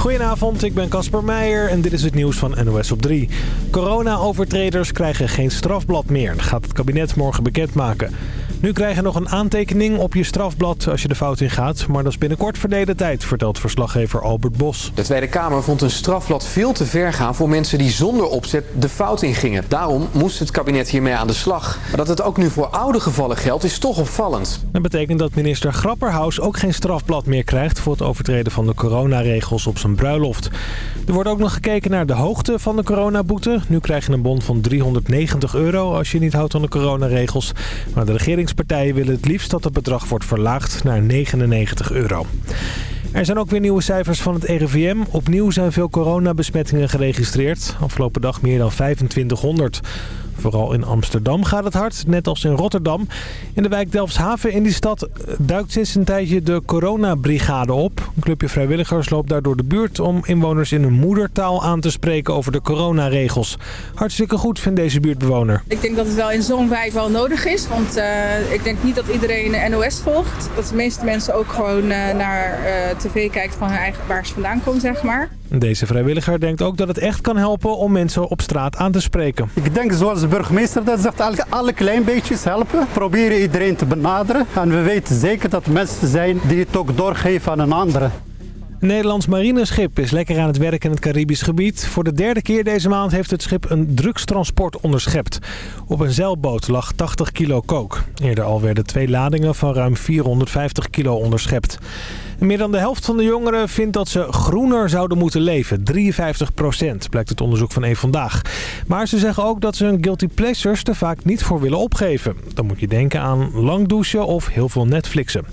Goedenavond, ik ben Casper Meijer en dit is het nieuws van NOS op 3. Corona-overtreders krijgen geen strafblad meer. Gaat het kabinet morgen bekendmaken. Nu krijg je nog een aantekening op je strafblad als je de fout ingaat. Maar dat is binnenkort verleden tijd, vertelt verslaggever Albert Bos. De Tweede Kamer vond een strafblad veel te ver gaan voor mensen die zonder opzet de fout ingingen. Daarom moest het kabinet hiermee aan de slag. Maar dat het ook nu voor oude gevallen geldt is toch opvallend. Dat betekent dat minister Grapperhaus ook geen strafblad meer krijgt... voor het overtreden van de coronaregels op zijn bruiloft. Er wordt ook nog gekeken naar de hoogte van de coronaboete. Nu krijg je een bon van 390 euro als je niet houdt aan de coronaregels. Maar de regeringspartijen willen het liefst dat het bedrag wordt verlaagd naar 99 euro. Er zijn ook weer nieuwe cijfers van het RIVM. Opnieuw zijn veel coronabesmettingen geregistreerd. Afgelopen dag meer dan 2500. Vooral in Amsterdam gaat het hard, net als in Rotterdam. In de wijk Delfshaven in die stad duikt sinds een tijdje de coronabrigade op. Een clubje vrijwilligers loopt daar door de buurt om inwoners in hun moedertaal aan te spreken over de coronaregels. Hartstikke goed vindt deze buurtbewoner. Ik denk dat het wel in zo'n wijk wel nodig is, want uh, ik denk niet dat iedereen NOS volgt. Dat de meeste mensen ook gewoon uh, naar tv kijken van waar ze vandaan komen, zeg maar. Deze vrijwilliger denkt ook dat het echt kan helpen om mensen op straat aan te spreken. Ik denk zoals de burgemeester dat zegt, alle, alle klein beetjes helpen. Proberen iedereen te benaderen. En we weten zeker dat er mensen zijn die het ook doorgeven aan een andere. Een Nederlands marineschip is lekker aan het werk in het Caribisch gebied. Voor de derde keer deze maand heeft het schip een drugstransport onderschept. Op een zeilboot lag 80 kilo kook. Eerder al werden twee ladingen van ruim 450 kilo onderschept. Meer dan de helft van de jongeren vindt dat ze groener zouden moeten leven. 53 procent, blijkt het onderzoek van Eén Vandaag. Maar ze zeggen ook dat ze hun guilty pleasures er vaak niet voor willen opgeven. Dan moet je denken aan lang douchen of heel veel Netflixen.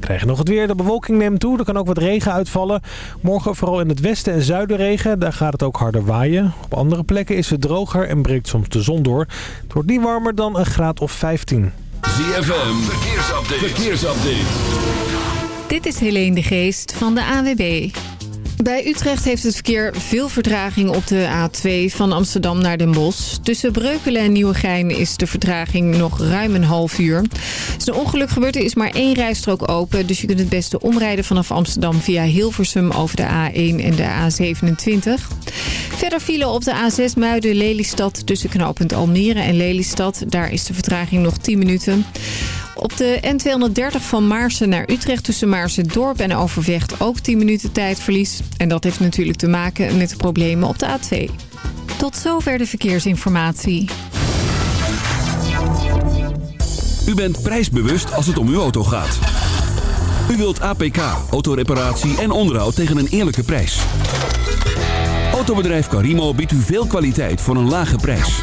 Krijgen nog het weer. De bewolking neemt toe. Er kan ook wat regen uitvallen. Morgen vooral in het westen en zuiden regen. Daar gaat het ook harder waaien. Op andere plekken is het droger en breekt soms de zon door. Het wordt niet warmer dan een graad of 15. ZFM. Verkeersupdate. Verkeersupdate. Dit is Helene de Geest van de AWB. Bij Utrecht heeft het verkeer veel vertraging op de A2 van Amsterdam naar Den Bosch. Tussen Breukelen en Nieuwegein is de vertraging nog ruim een half uur. Als een ongeluk gebeurt, er is maar één rijstrook open. Dus je kunt het beste omrijden vanaf Amsterdam via Hilversum over de A1 en de A27. Verder vielen op de A6 Muiden-Lelystad tussen knooppunt Almere en Lelystad. Daar is de vertraging nog 10 minuten. Op de N230 van Maarsen naar Utrecht tussen Maarsen-Dorp en Overvecht ook 10 minuten tijdverlies. En dat heeft natuurlijk te maken met de problemen op de A2. Tot zover de verkeersinformatie. U bent prijsbewust als het om uw auto gaat. U wilt APK, autoreparatie en onderhoud tegen een eerlijke prijs. Autobedrijf Carimo biedt u veel kwaliteit voor een lage prijs.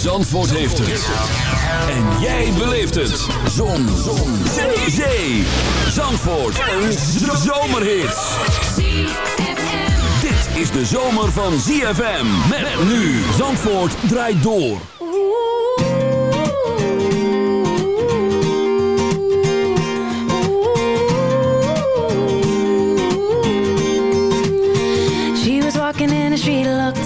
Zandvoort heeft het. En jij beleeft het. Zon. Zon. Zee. Zee. Zandvoort. Een zomerhit. Dit is de zomer van ZFM. Met nu. Zandvoort draait door. walking in the street looked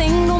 玲珑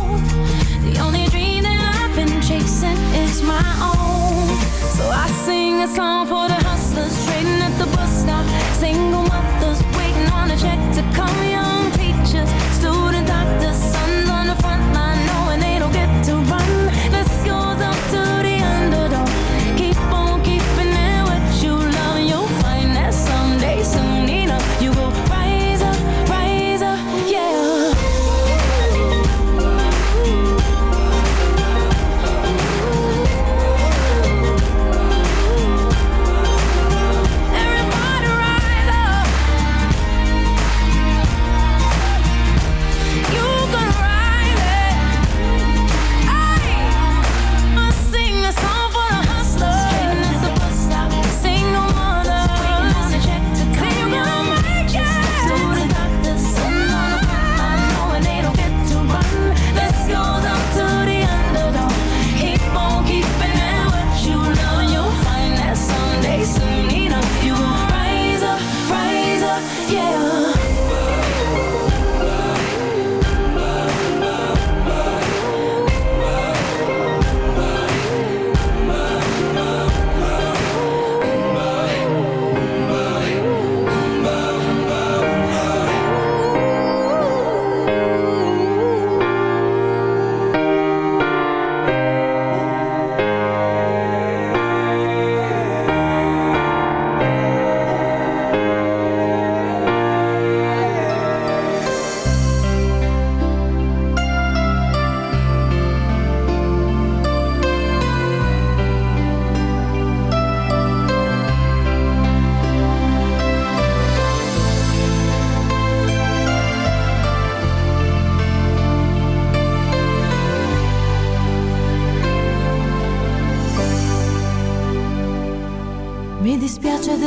Own. So I sing a song for the hustlers at the bus stop. Single mothers waiting on a check to come. Young teachers, student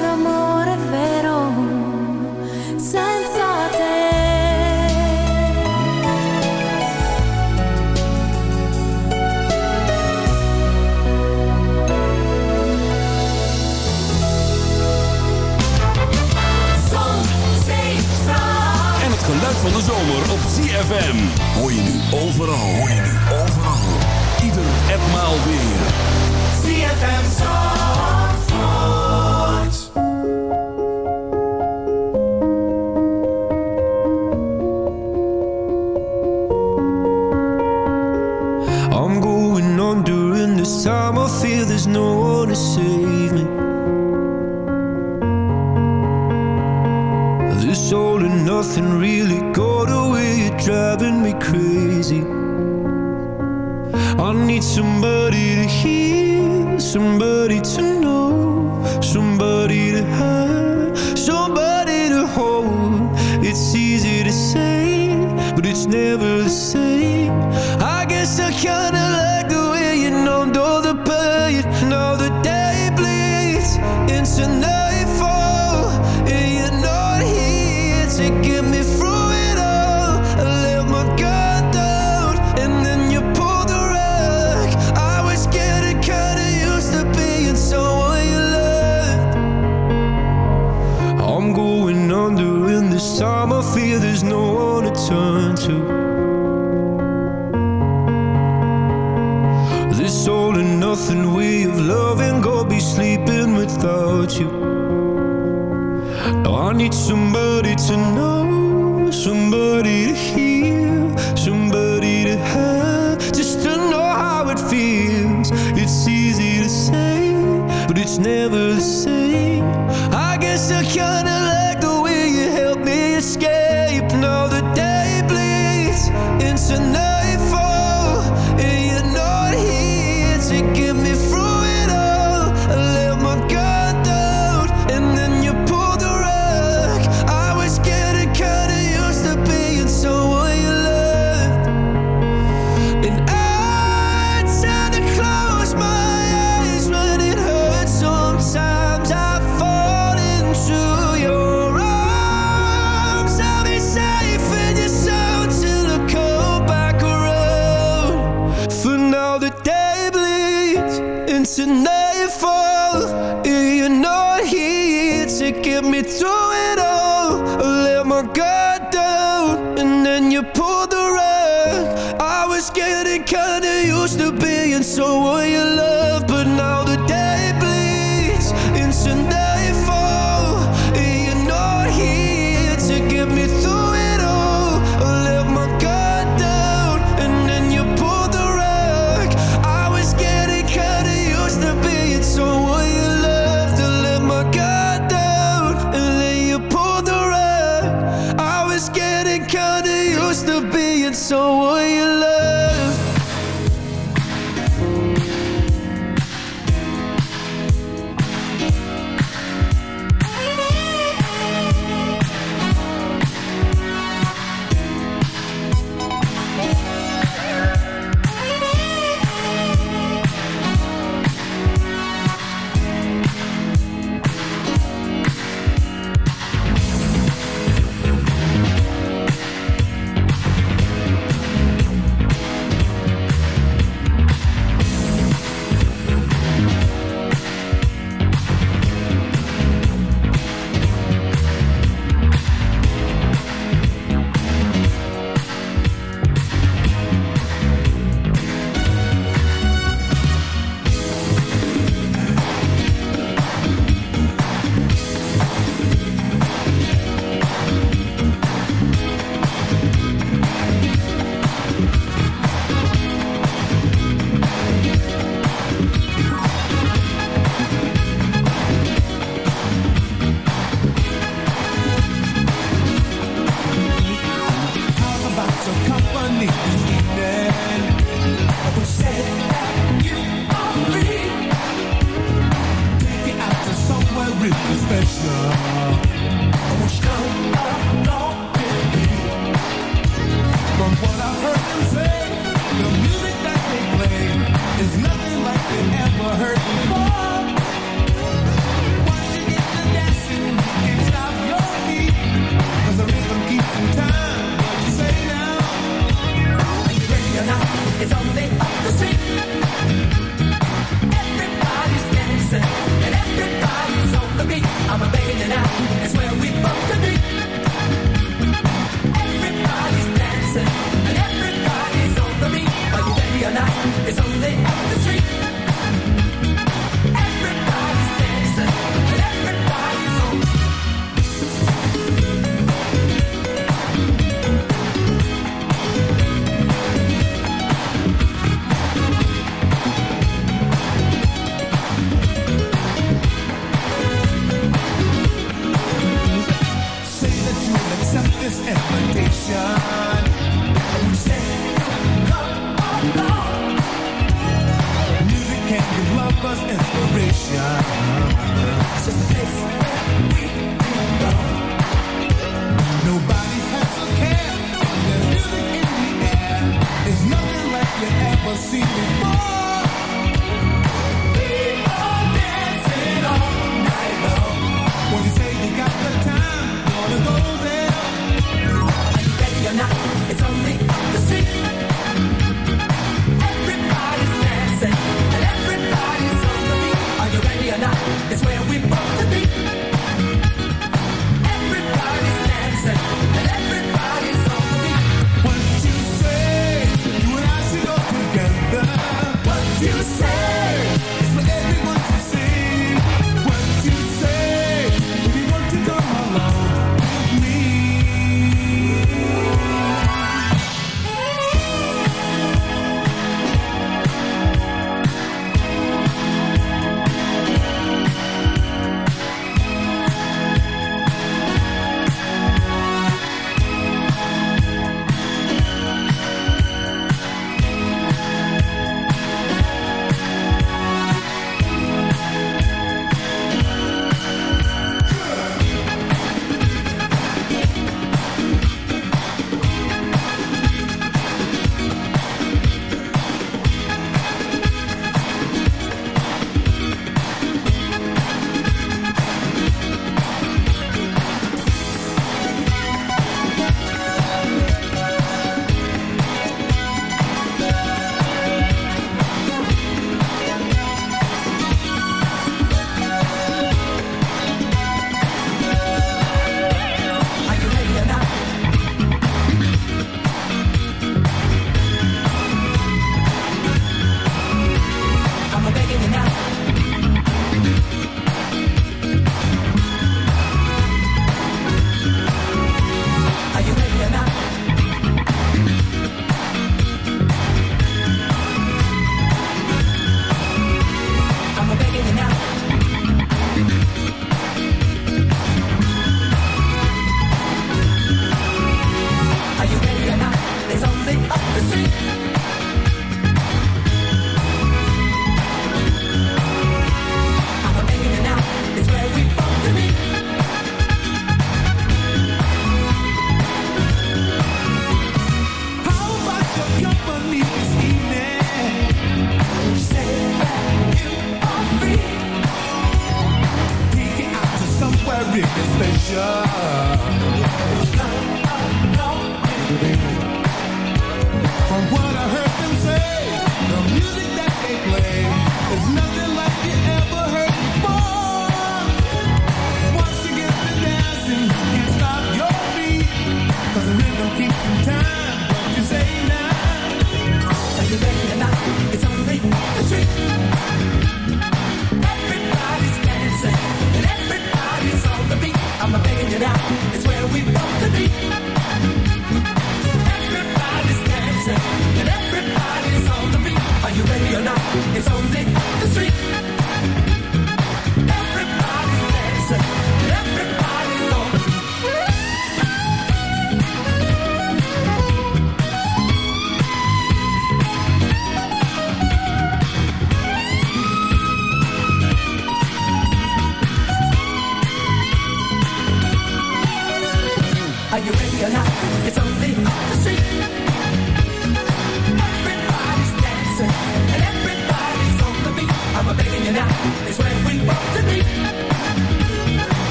Ramoren veroint en het geluid van de zomer op ZFM. Hoor je nu overal? Hoor je nu overal. Ieder allemaal weer. need somebody to hear, somebody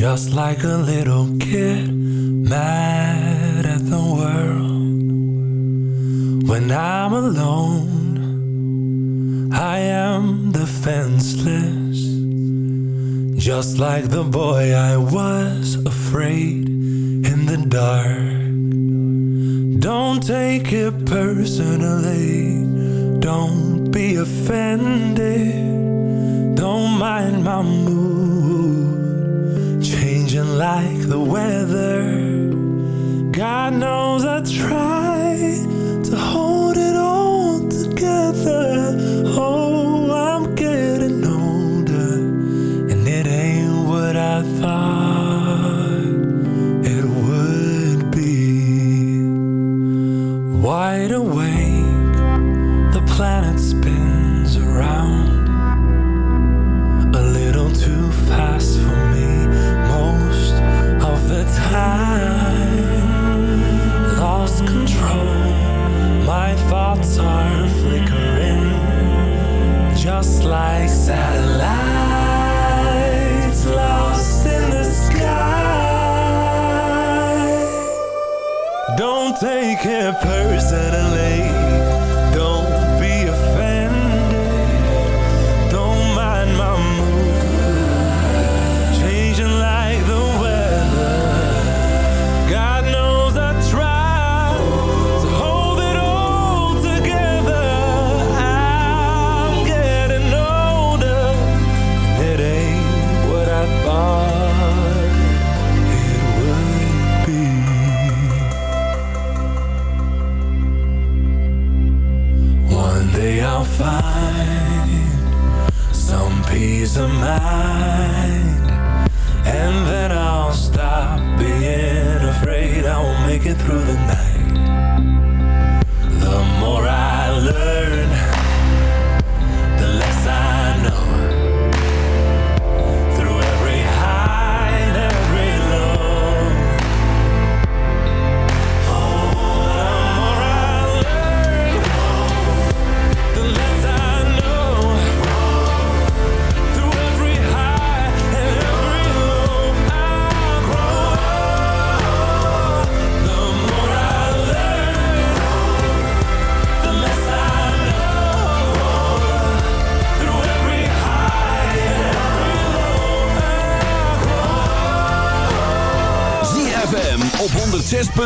Just like a little kid, mad at the world. When I'm alone, I am defenseless. Just like the boy I was afraid in the dark. Don't take it personally, don't be offended. Don't mind my mood changing like the weather. God knows I try to hold it all together.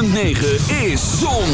106.9 is Zon,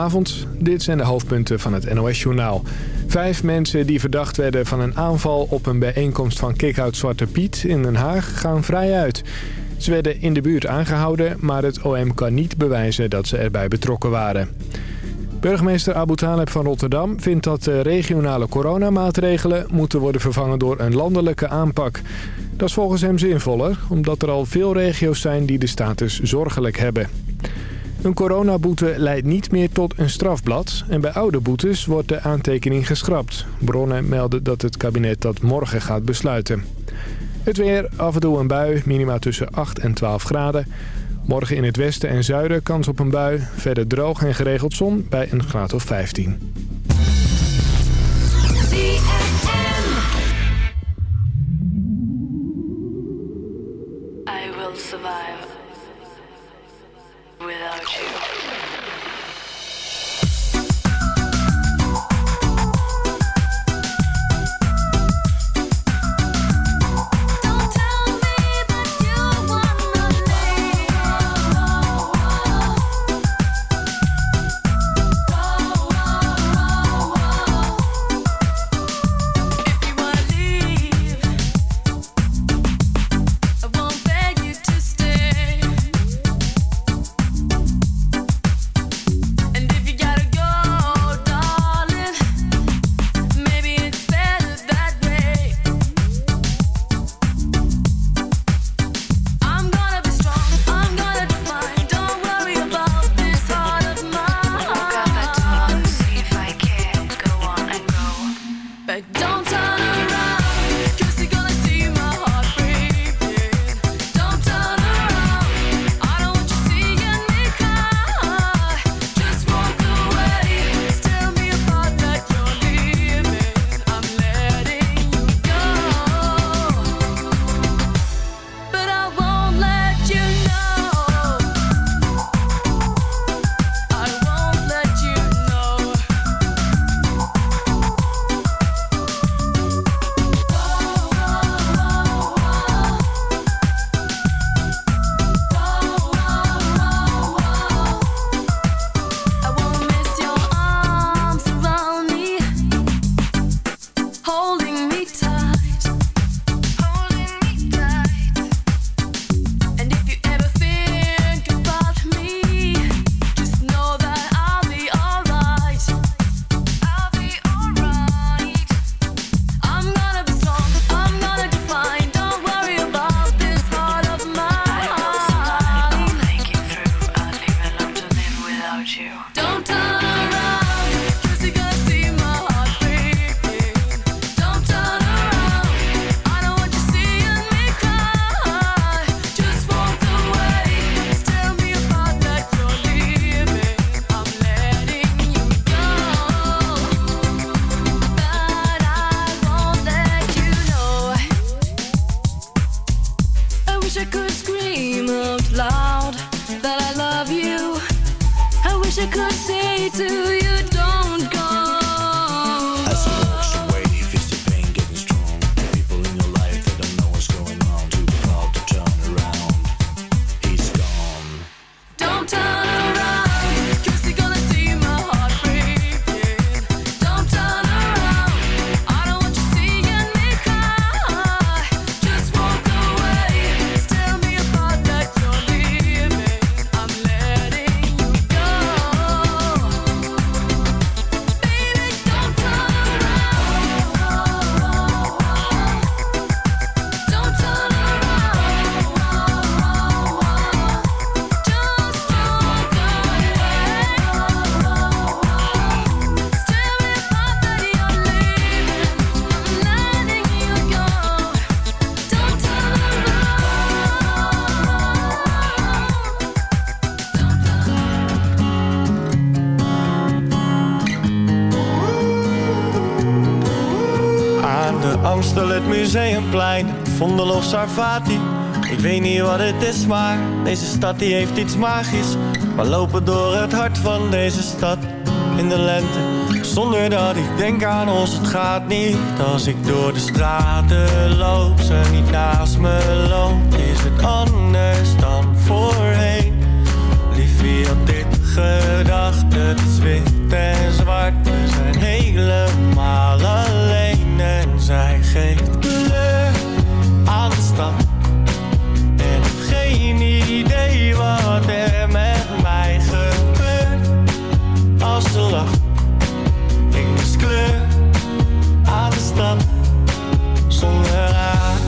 Goedenavond, dit zijn de hoofdpunten van het NOS-journaal. Vijf mensen die verdacht werden van een aanval op een bijeenkomst van Kickout Zwarte Piet in Den Haag gaan vrij uit. Ze werden in de buurt aangehouden, maar het OM kan niet bewijzen dat ze erbij betrokken waren. Burgemeester Abu Taleb van Rotterdam vindt dat de regionale coronamaatregelen moeten worden vervangen door een landelijke aanpak. Dat is volgens hem zinvoller, omdat er al veel regio's zijn die de status zorgelijk hebben. Een coronaboete leidt niet meer tot een strafblad en bij oude boetes wordt de aantekening geschrapt. Bronnen melden dat het kabinet dat morgen gaat besluiten. Het weer, af en toe een bui, minima tussen 8 en 12 graden. Morgen in het westen en zuiden kans op een bui. Verder droog en geregeld zon bij een graad of 15. Museumplein, Vondel of Sarvati. Ik weet niet wat het is, maar deze stad die heeft iets magisch. We lopen door het hart van deze stad in de lente. Zonder dat ik denk aan ons, het gaat niet. Als ik door de straten loop, ze niet naast me loopt. Is het anders dan voorheen? Liefie had dit gedacht, het is wit en zwart. We zijn helemaal alleen en zij geeft zijn. Ik mis kleur aan de stad zonder haar.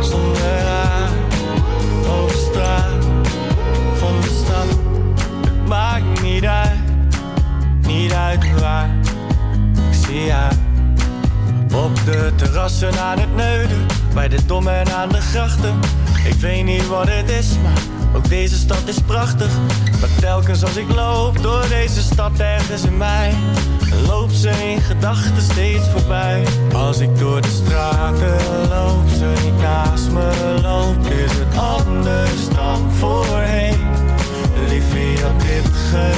Zonder haar over straat van de stad. Het maakt niet uit, niet uit waar. Ik zie haar op de terrassen aan het neuden, bij de dommen en aan de grachten. Ik weet niet wat het is, maar ook deze stad is prachtig, maar telkens als ik loop door deze stad ergens in mij Loopt ze in gedachten steeds voorbij. Als ik door de straten loop, ze niet naast me loopt Is het anders dan voorheen, liefie op dit gebied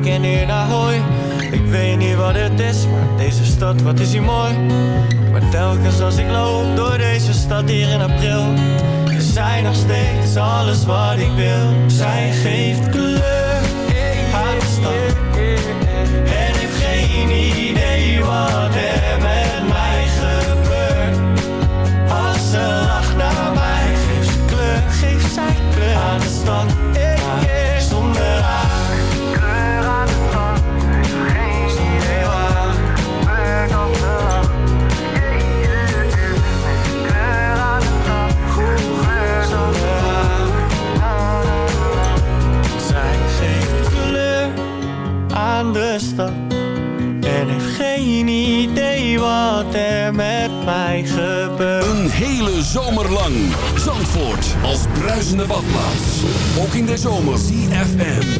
Park en naar hooi, Ik weet niet wat het is, maar deze stad, wat is hier mooi. Maar telkens als ik loop door deze stad hier in april, is zij nog steeds alles wat ik wil. Zij geeft kleur, aan de stad. En heeft geen idee wat er met mij gebeurt. Als ze lacht naar mij, geeft kleur, geeft zij kleur aan de stad. wat er met mij gebeurt. Een hele zomer lang. Zandvoort als bruisende badplaats. Ook in de zomer. CFM.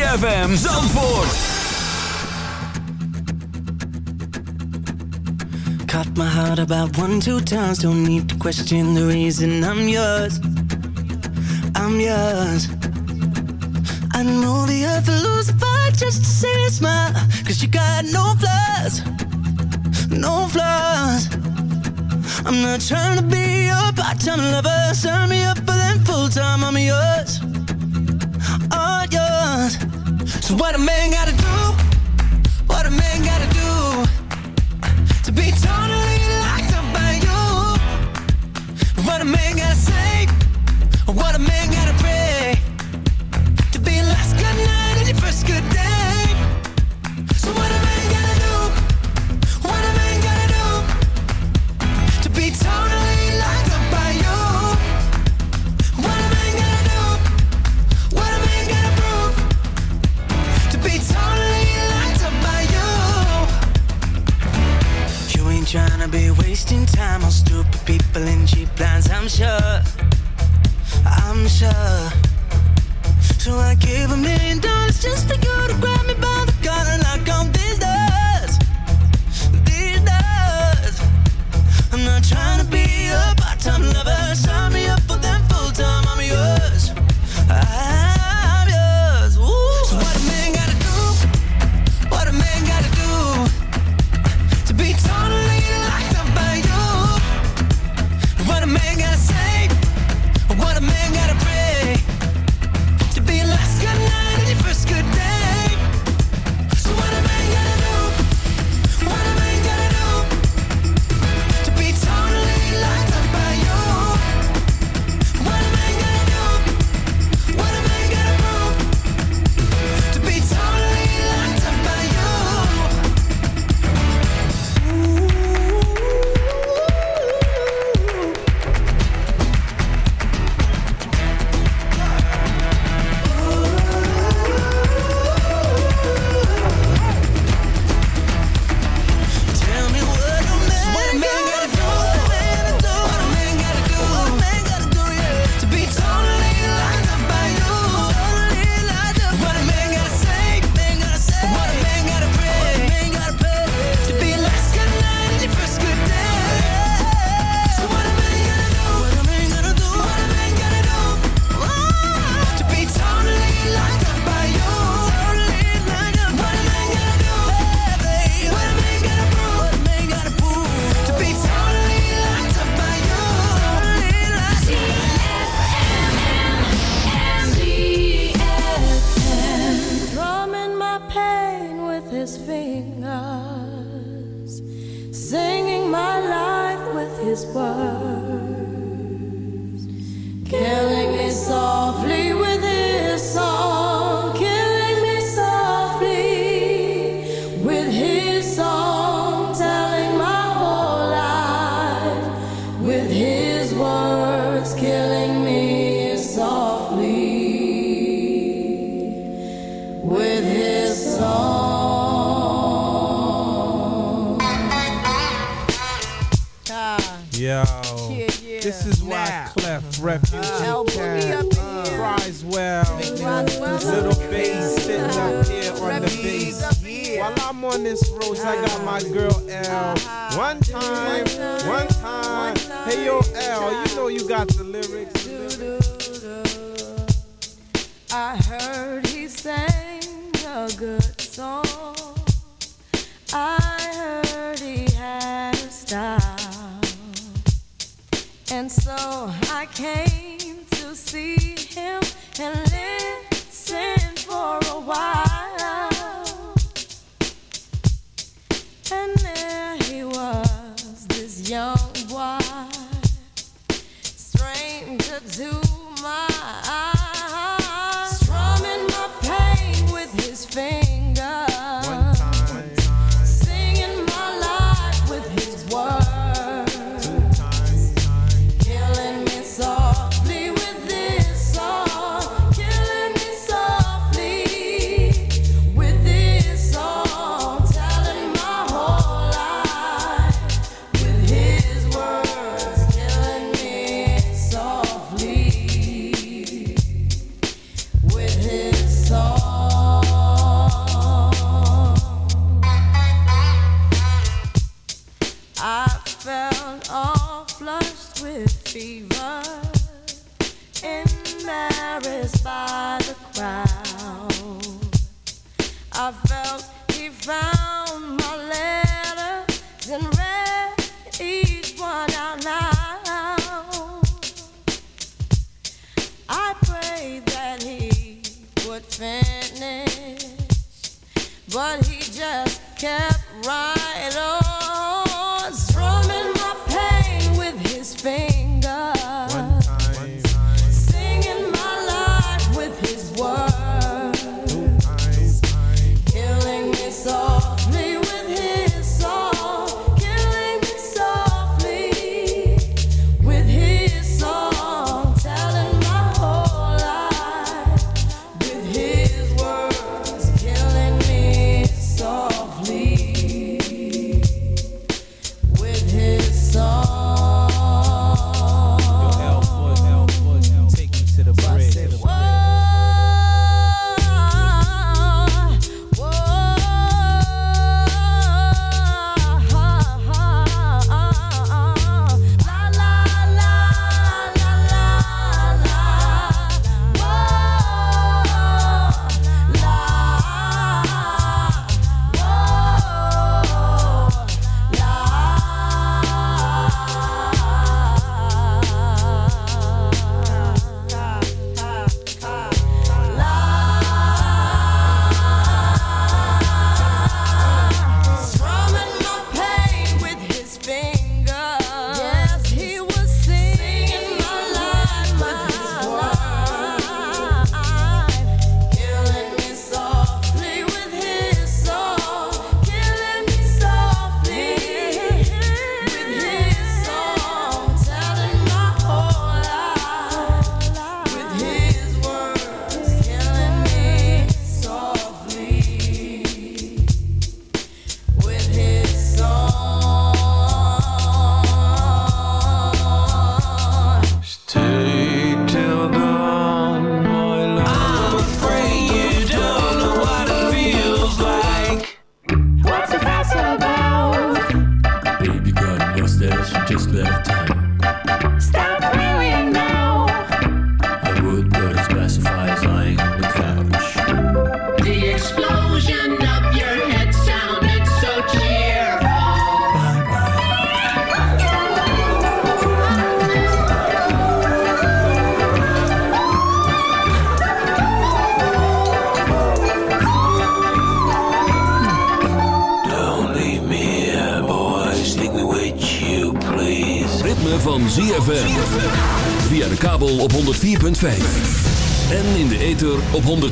ZFM Zandvoort. Caught my heart about one, two times. Don't need to question the reason I'm yours. I'm yours. I know the earth will lose a fight just to see a smile. Cause you got no flaws. No flaws. I'm not trying to be your part-time lover. Sign me up for them full-time. I'm yours. what a man got.